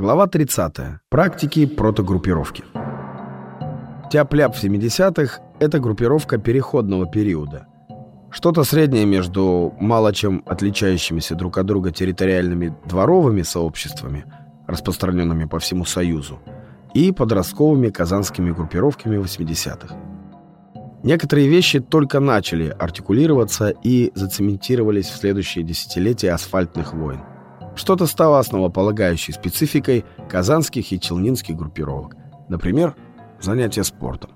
Глава 30. Практики протогруппировки. Тяп-ляп в 70-х – это группировка переходного периода. Что-то среднее между мало чем отличающимися друг от друга территориальными дворовыми сообществами, распространенными по всему Союзу, и подростковыми казанскими группировками 80-х. Некоторые вещи только начали артикулироваться и зацементировались в следующие десятилетия асфальтных войн. Что-то стало основополагающей спецификой казанских и челнинских группировок. Например, занятия спортом.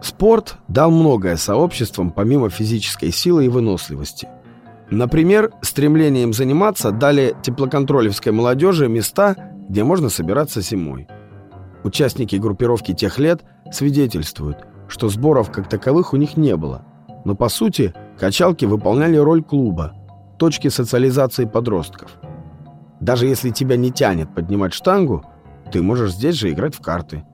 Спорт дал многое сообществам помимо физической силы и выносливости. Например, стремлением заниматься дали теплоконтролевской молодежи места, где можно собираться зимой. Участники группировки тех лет свидетельствуют, что сборов как таковых у них не было. Но по сути, качалки выполняли роль клуба, точки социализации подростков. Даже если тебя не тянет поднимать штангу, ты можешь здесь же играть в карты.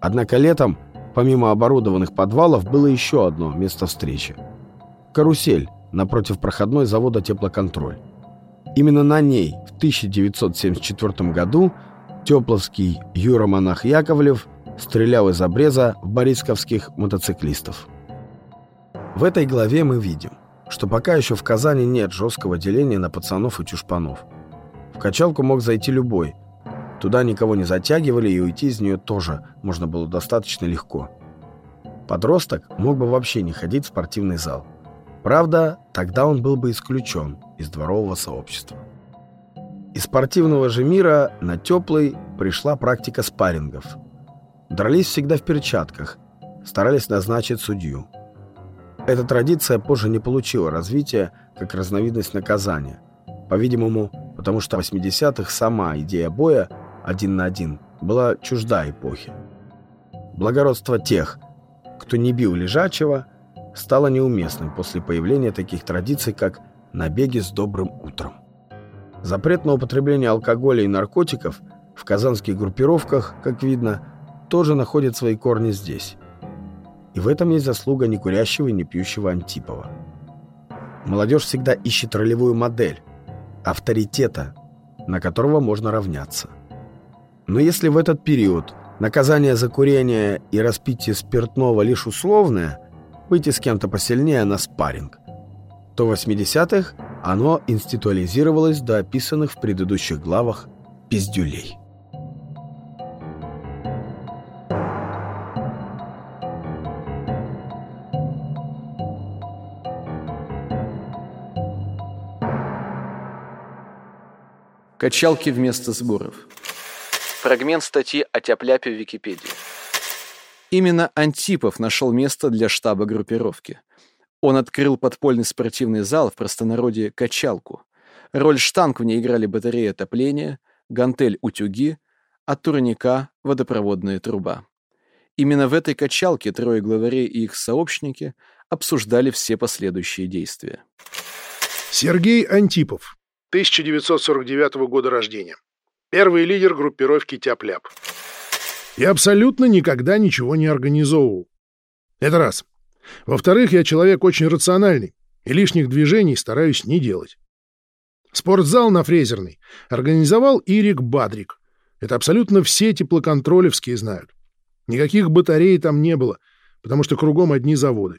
Однако летом, помимо оборудованных подвалов, было еще одно место встречи. Карусель напротив проходной завода «Теплоконтроль». Именно на ней в 1974 году Тепловский Юра-монах Яковлев стрелял из обреза в борисковских мотоциклистов. В этой главе мы видим, что пока еще в Казани нет жесткого деления на пацанов и чушпанов – в качалку мог зайти любой. Туда никого не затягивали, и уйти из нее тоже можно было достаточно легко. Подросток мог бы вообще не ходить в спортивный зал. Правда, тогда он был бы исключен из дворового сообщества. Из спортивного же мира на теплый пришла практика спаррингов. Дрались всегда в перчатках, старались назначить судью. Эта традиция позже не получила развития как разновидность наказания. По-видимому, потому что в 80-х сама идея боя один на один была чужда эпохи. Благородство тех, кто не бил лежачего, стало неуместным после появления таких традиций, как набеги с добрым утром. Запрет на употребление алкоголя и наркотиков в казанских группировках, как видно, тоже находит свои корни здесь. И в этом есть заслуга некурящего и не пьющего Антипова. Молодежь всегда ищет ролевую модель, авторитета, на которого можно равняться. Но если в этот период наказание за курение и распитие спиртного лишь условное, выйти с кем-то посильнее на спарринг, то в 80-х оно институализировалось до описанных в предыдущих главах пиздюлей. Качалки вместо сборов. Фрагмент статьи о тяп-ляпе в Википедии. Именно Антипов нашел место для штаба группировки. Он открыл подпольный спортивный зал в простонародье «Качалку». Роль штанг в ней играли батарея отопления, гантель-утюги, а турника — водопроводная труба. Именно в этой качалке трое главарей и их сообщники обсуждали все последующие действия. Сергей Антипов 1949 года рождения. Первый лидер группировки «Тяп-ляп». Я абсолютно никогда ничего не организовывал. Это раз. Во-вторых, я человек очень рациональный и лишних движений стараюсь не делать. Спортзал на Фрезерной организовал Ирик Бадрик. Это абсолютно все теплоконтролевские знают. Никаких батарей там не было, потому что кругом одни заводы.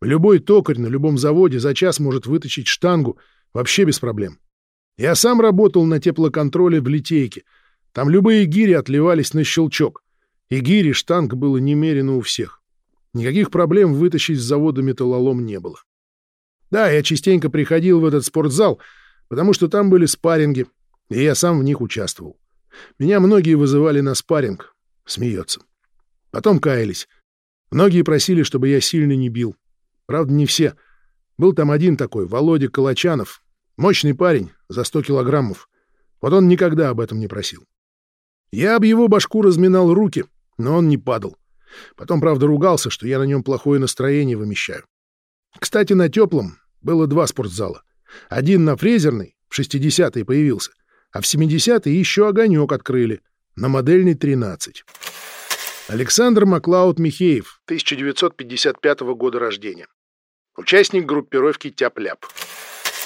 Любой токарь на любом заводе за час может вытащить штангу вообще без проблем. Я сам работал на теплоконтроле в Литейке. Там любые гири отливались на щелчок. И гири штанг было немерено у всех. Никаких проблем вытащить с завода металлолом не было. Да, я частенько приходил в этот спортзал, потому что там были спарринги, и я сам в них участвовал. Меня многие вызывали на спарринг. Смеется. Потом каялись. Многие просили, чтобы я сильно не бил. Правда, не все. Был там один такой, Володя Калачанов, Мощный парень, за сто килограммов. Вот он никогда об этом не просил. Я об его башку разминал руки, но он не падал. Потом, правда, ругался, что я на нем плохое настроение вымещаю. Кстати, на теплом было два спортзала. Один на Фрезерной, в 60-е появился, а в 70-е еще огонек открыли, на модельной 13. Александр Маклауд Михеев, 1955 года рождения. Участник группировки «Тяп-ляп».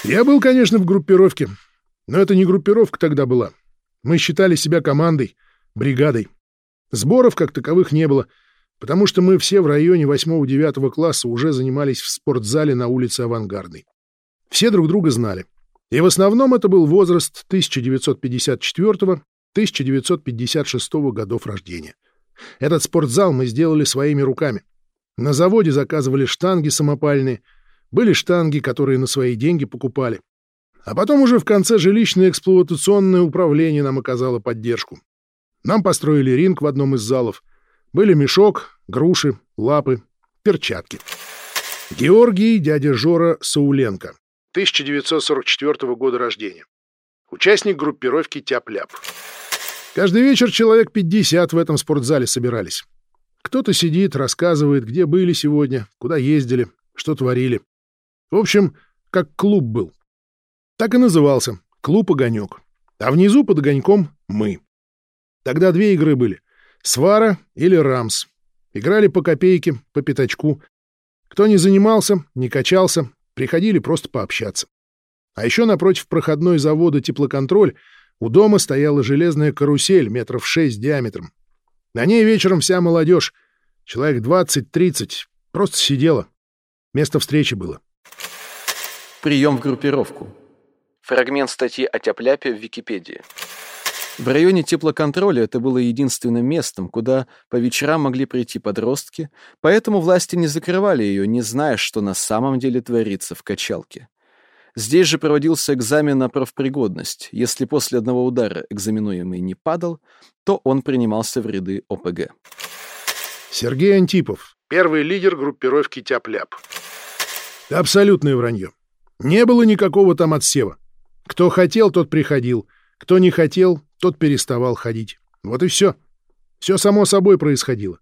Я был, конечно, в группировке, но это не группировка тогда была. Мы считали себя командой, бригадой. Сборов как таковых не было, потому что мы все в районе 8-9 класса уже занимались в спортзале на улице Авангардной. Все друг друга знали. И в основном это был возраст 1954-1956 годов рождения. Этот спортзал мы сделали своими руками. На заводе заказывали штанги самопальные, были штанги, которые на свои деньги покупали. А потом уже в конце жилищно-эксплуатационное управление нам оказало поддержку. Нам построили ринг в одном из залов. Были мешок, груши, лапы, перчатки. Георгий, дядя Жора Сауленко. 1944 года рождения. Участник группировки «Тяп-ляп». Каждый вечер человек 50 в этом спортзале собирались. Кто-то сидит, рассказывает, где были сегодня, куда ездили, что творили. В общем, как клуб был. Так и назывался — клуб «Огонек». А внизу под огоньком — мы. Тогда две игры были — свара или рамс. Играли по копейке, по пятачку. Кто не занимался, не качался, Приходили просто пообщаться. А еще напротив проходной завода «Теплоконтроль» у дома стояла железная карусель метров шесть диаметром. На ней вечером вся молодежь, человек 20-30, просто сидела. Место встречи было. Прием в группировку. Фрагмент статьи о тяп-ляпе в Википедии. В районе теплоконтроля это было единственным местом, куда по вечерам могли прийти подростки, поэтому власти не закрывали ее, не зная, что на самом деле творится в качалке. Здесь же проводился экзамен на профпригодность. Если после одного удара экзаменуемый не падал, то он принимался в ряды ОПГ. Сергей Антипов, первый лидер группировки «Тяп-ляп». Абсолютное вранье. Не было никакого там отсева. Кто хотел, тот приходил. Кто не хотел, тот переставал ходить. Вот и все. Все само собой происходило.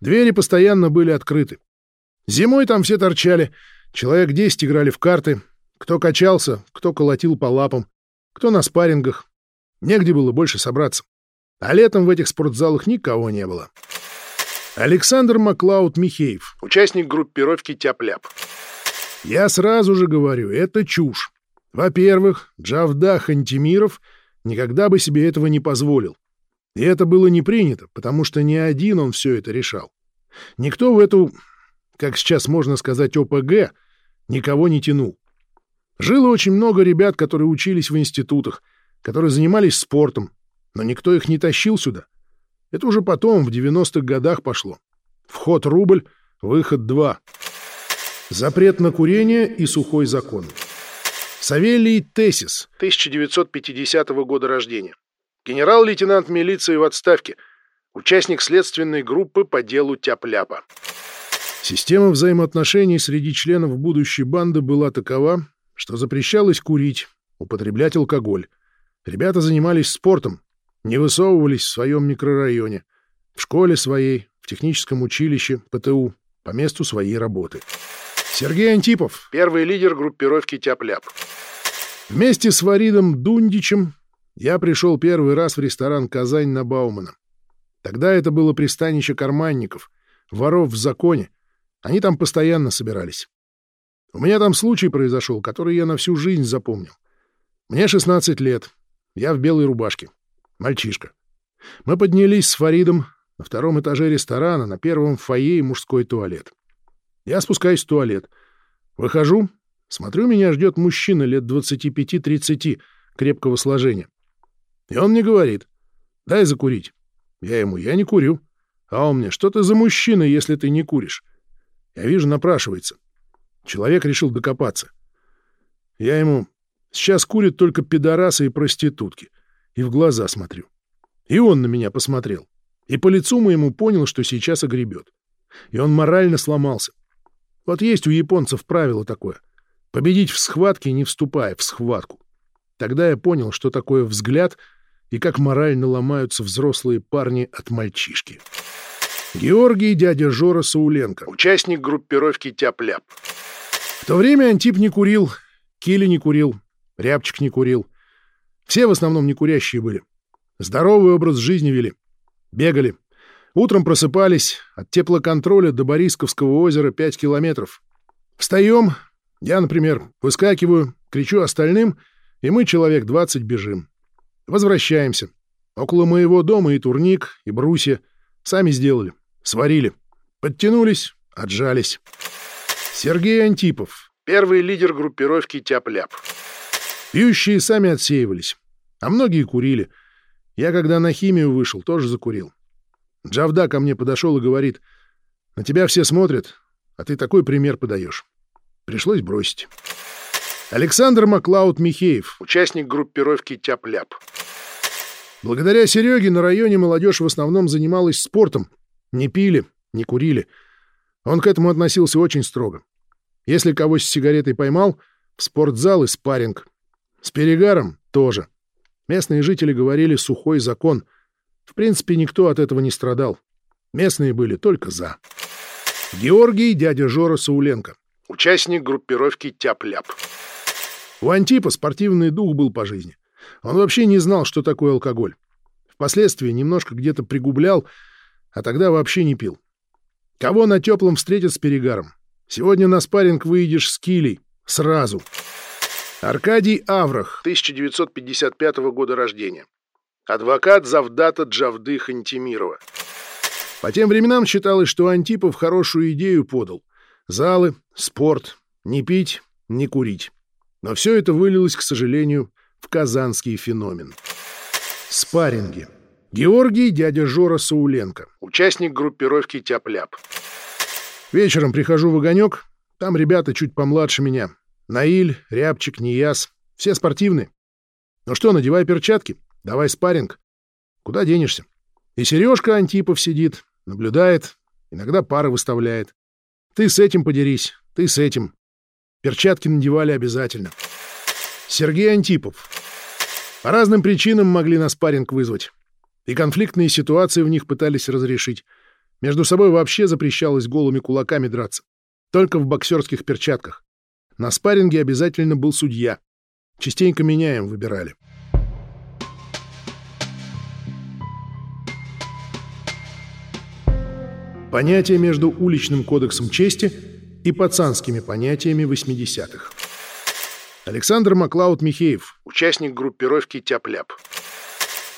Двери постоянно были открыты. Зимой там все торчали, человек десять играли в карты, кто качался, кто колотил по лапам, кто на спаррингах. Негде было больше собраться. А летом в этих спортзалах никого не было. Александр Маклауд Михеев, участник группировки «Тяп-ляп». Я сразу же говорю, это чушь. Во-первых, Джавдах Антимиров — никогда бы себе этого не позволил. И это было не принято, потому что не один он все это решал. Никто в эту, как сейчас можно сказать, ОПГ никого не тянул. Жило очень много ребят, которые учились в институтах, которые занимались спортом, но никто их не тащил сюда. Это уже потом, в 90-х годах пошло. Вход рубль, выход два. Запрет на курение и сухой закон. Савелий Тесис, 1950 года рождения. Генерал-лейтенант милиции в отставке. Участник следственной группы по делу Тяп-Ляпа. Система взаимоотношений среди членов будущей банды была такова, что запрещалось курить, употреблять алкоголь. Ребята занимались спортом, не высовывались в своем микрорайоне, в школе своей, в техническом училище, ПТУ, по месту своей работы. Сергей Антипов, первый лидер группировки «Тяп-ляп». Вместе с Варидом Дундичем я пришел первый раз в ресторан «Казань» на Баумана. Тогда это было пристанище карманников, воров в законе. Они там постоянно собирались. У меня там случай произошел, который я на всю жизнь запомнил. Мне 16 лет. Я в белой рубашке. Мальчишка. Мы поднялись с Фаридом на втором этаже ресторана, на первом фойе мужской туалет. Я спускаюсь в туалет. Выхожу, смотрю, меня ждет мужчина лет 25-30, крепкого сложения. И он мне говорит, дай закурить. Я ему, я не курю. А он мне, что ты за мужчина, если ты не куришь? Я вижу, напрашивается. Человек решил докопаться. Я ему, сейчас курят только пидорасы и проститутки. И в глаза смотрю. И он на меня посмотрел. И по лицу моему понял, что сейчас огребет. И он морально сломался. Вот есть у японцев правило такое — победить в схватке, не вступая в схватку. Тогда я понял, что такое взгляд и как морально ломаются взрослые парни от мальчишки. Георгий дядя Жора Сауленко, участник группировки «Тяп-ляп». В то время Антип не курил, Кили не курил, Рябчик не курил. Все в основном не курящие были. Здоровый образ жизни вели. Бегали, Утром просыпались, от теплоконтроля до Борисковского озера 5 километров. Встаем, я, например, выскакиваю, кричу остальным, и мы человек 20 бежим. Возвращаемся. Около моего дома и турник, и брусья. Сами сделали, сварили. Подтянулись, отжались. Сергей Антипов, первый лидер группировки «Тяп-ляп». Пьющие сами отсеивались, а многие курили. Я, когда на химию вышел, тоже закурил. Джавда ко мне подошел и говорит, «На тебя все смотрят, а ты такой пример подаешь». Пришлось бросить. Александр Маклауд Михеев, участник группировки «Тяп-ляп». Благодаря Сереге на районе молодежь в основном занималась спортом. Не пили, не курили. Он к этому относился очень строго. Если кого с сигаретой поймал, в спортзал и спарринг. С перегаром тоже. Местные жители говорили «сухой закон». В принципе, никто от этого не страдал. Местные были только за. Георгий, дядя Жора Сауленко. Участник группировки «Тяп-ляп». У Антипа спортивный дух был по жизни. Он вообще не знал, что такое алкоголь. Впоследствии немножко где-то пригублял, а тогда вообще не пил. Кого на теплом встретят с перегаром? Сегодня на спарринг выйдешь с килей. Сразу. Аркадий Аврах, 1955 года рождения. Адвокат завдата Джавды Хантимирова. По тем временам считалось, что Антипов хорошую идею подал. Залы, спорт, не пить, не курить. Но все это вылилось, к сожалению, в казанский феномен. Спарринги. Георгий, дядя Жора Сауленко, участник группировки «Тяп-ляп». Вечером прихожу в огонек, там ребята чуть помладше меня. Наиль, Рябчик, Нияс. Все спортивные. Ну что, надевай перчатки, давай спарринг. Куда денешься? И Сережка Антипов сидит, наблюдает, иногда пары выставляет. Ты с этим подерись, ты с этим. Перчатки надевали обязательно. Сергей Антипов. По разным причинам могли на спарринг вызвать и конфликтные ситуации в них пытались разрешить. Между собой вообще запрещалось голыми кулаками драться. Только в боксерских перчатках. На спарринге обязательно был судья. Частенько меняем выбирали. Понятие между уличным кодексом чести и пацанскими понятиями 80-х. Александр Маклауд Михеев, участник группировки «Тяп-ляп».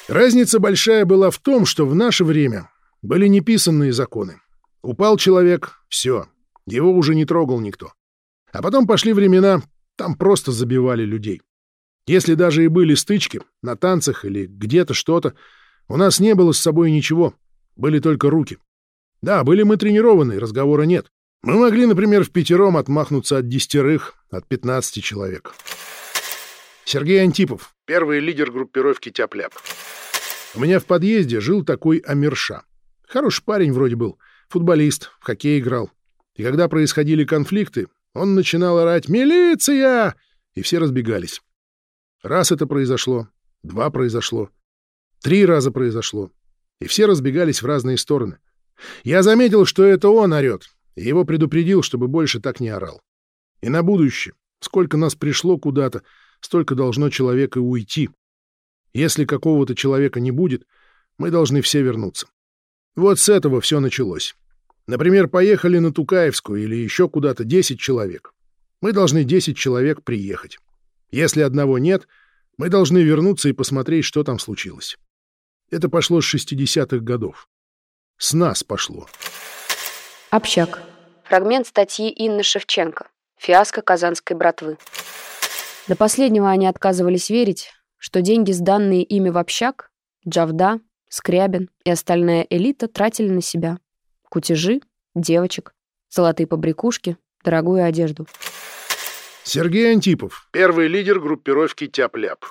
Разница большая была в том, что в наше время были неписанные законы. Упал человек — все, его уже не трогал никто. А потом пошли времена, там просто забивали людей. Если даже и были стычки, на танцах или где-то что-то, у нас не было с собой ничего, были только руки. Да, были мы тренированы, разговора нет. Мы могли, например, в пятером отмахнуться от десятерых, от пятнадцати человек. Сергей Антипов, первый лидер группировки «Тяп-ляп». У меня в подъезде жил такой Амирша. Хороший парень вроде был, футболист, в хоккей играл. И когда происходили конфликты, он начинал орать «Милиция!» и все разбегались. Раз это произошло, два произошло, три раза произошло, и все разбегались в разные стороны. Я заметил, что это он орет, и его предупредил, чтобы больше так не орал. И на будущее, сколько нас пришло куда-то, столько должно человека уйти. Если какого-то человека не будет, мы должны все вернуться. Вот с этого все началось. Например, поехали на Тукаевскую или еще куда-то 10 человек. Мы должны 10 человек приехать. Если одного нет, мы должны вернуться и посмотреть, что там случилось. Это пошло с 60-х годов. С нас пошло. Общак. Фрагмент статьи Инны Шевченко. Фиаско казанской братвы. До последнего они отказывались верить, что деньги, сданные ими в общак, Джавда, Скрябин и остальная элита тратили на себя. Кутежи, девочек, золотые побрякушки, дорогую одежду. Сергей Антипов, первый лидер группировки «Тяп-ляп».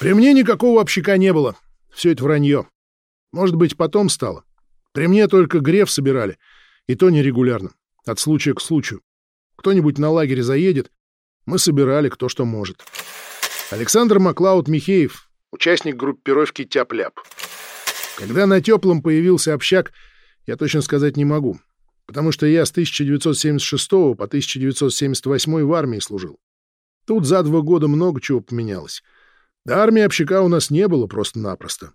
При мне никакого общака не было. Все это вранье. Может быть, потом стало. При мне только греф собирали, и то нерегулярно, от случая к случаю. Кто-нибудь на лагере заедет, мы собирали кто что может. Александр Маклауд Михеев, участник группировки «Тяп-ляп». Когда на теплом появился общак, я точно сказать не могу, потому что я с 1976 по 1978 в армии служил. Тут за два года много чего поменялось. До армии общака у нас не было просто-напросто.